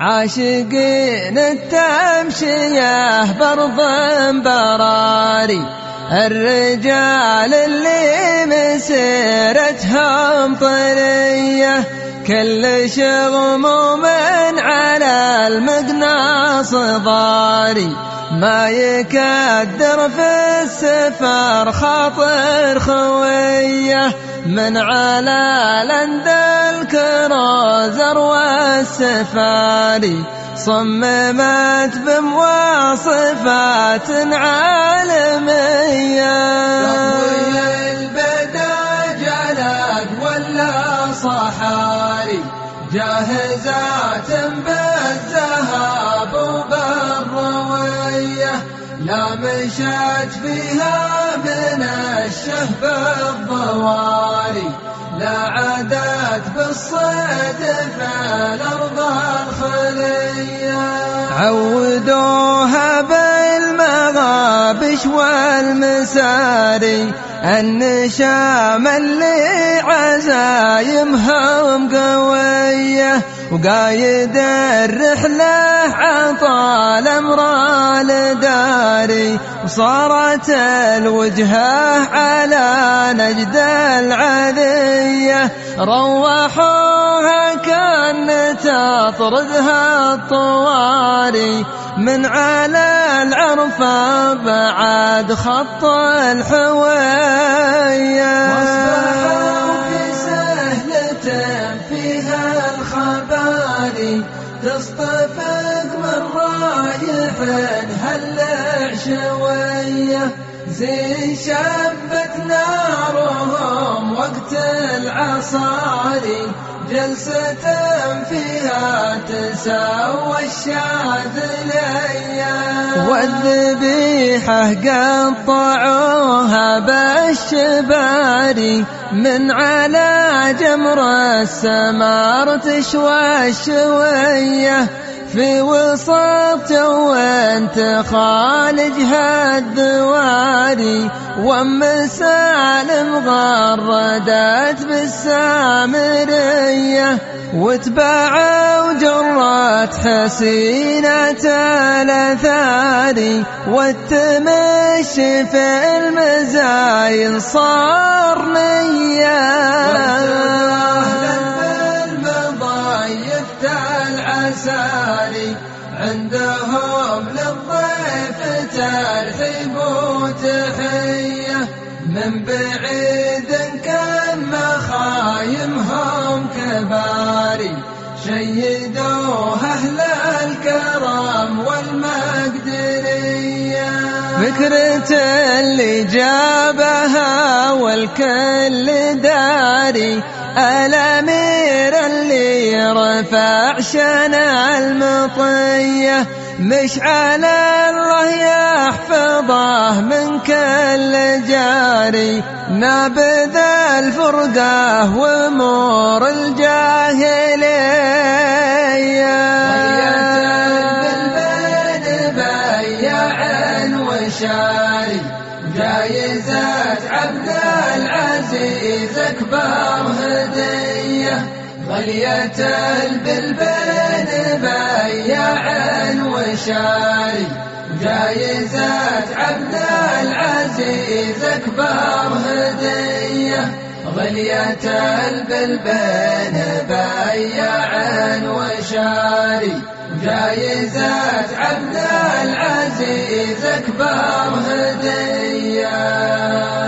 عاشقين التمشية برض براري الرجال اللي مسيرتهم طرية. كل شغم من على المقناص ضاري. ما يكدر في السفر خاطر خويه من على لند الكروزر والسفاري صممت بمواصفات عالمية. ولا جاهزات لا مشت فيها من الشهب الضواري لا عادت بالصيد في الأرض الخلية. عودوها بالمغابش والمساري النشام اللي عزايمهم قوية. وقايد الرحلة عطى الأمر داري وصارت الوجهة على نجد العذية. روحوها كان تطردها الطواري. من على العرفة بعد خط الحوية. فيها الخباري تصطفق من رايح هلع شوية. زين شبت نارهم وقت العصاري جلسة فيها تساوى الشاذلية والذبيحة قطعوها بالشباري من على جمر السمار تشوى الشوية. في وسط وانت خالجها الدواري وام سالم غردت بالسامرية واتباعوا جرات حسينة الاثاري والتمشي في المزاين صار العساري عندهم للضيف ترحيب وتحية من بعيد كان مخايمهم كباري. شيدوه أهل الكرم والمقدرية. فكرة اللي جابها والكل داري. الأمير اللي رفع شنا المطية. مشعل الله يحفظه من كل جاري. نابذ الفرقة وامور الجاهلية. وشاري جايزة عبد العزيز أكبر هدية. غلية البلبل بياع وشاري. جايزة عبد العزيز أكبر هدية. غلية البلبل بياع وشاري. جايزة عبد العزيز أكبر هدية.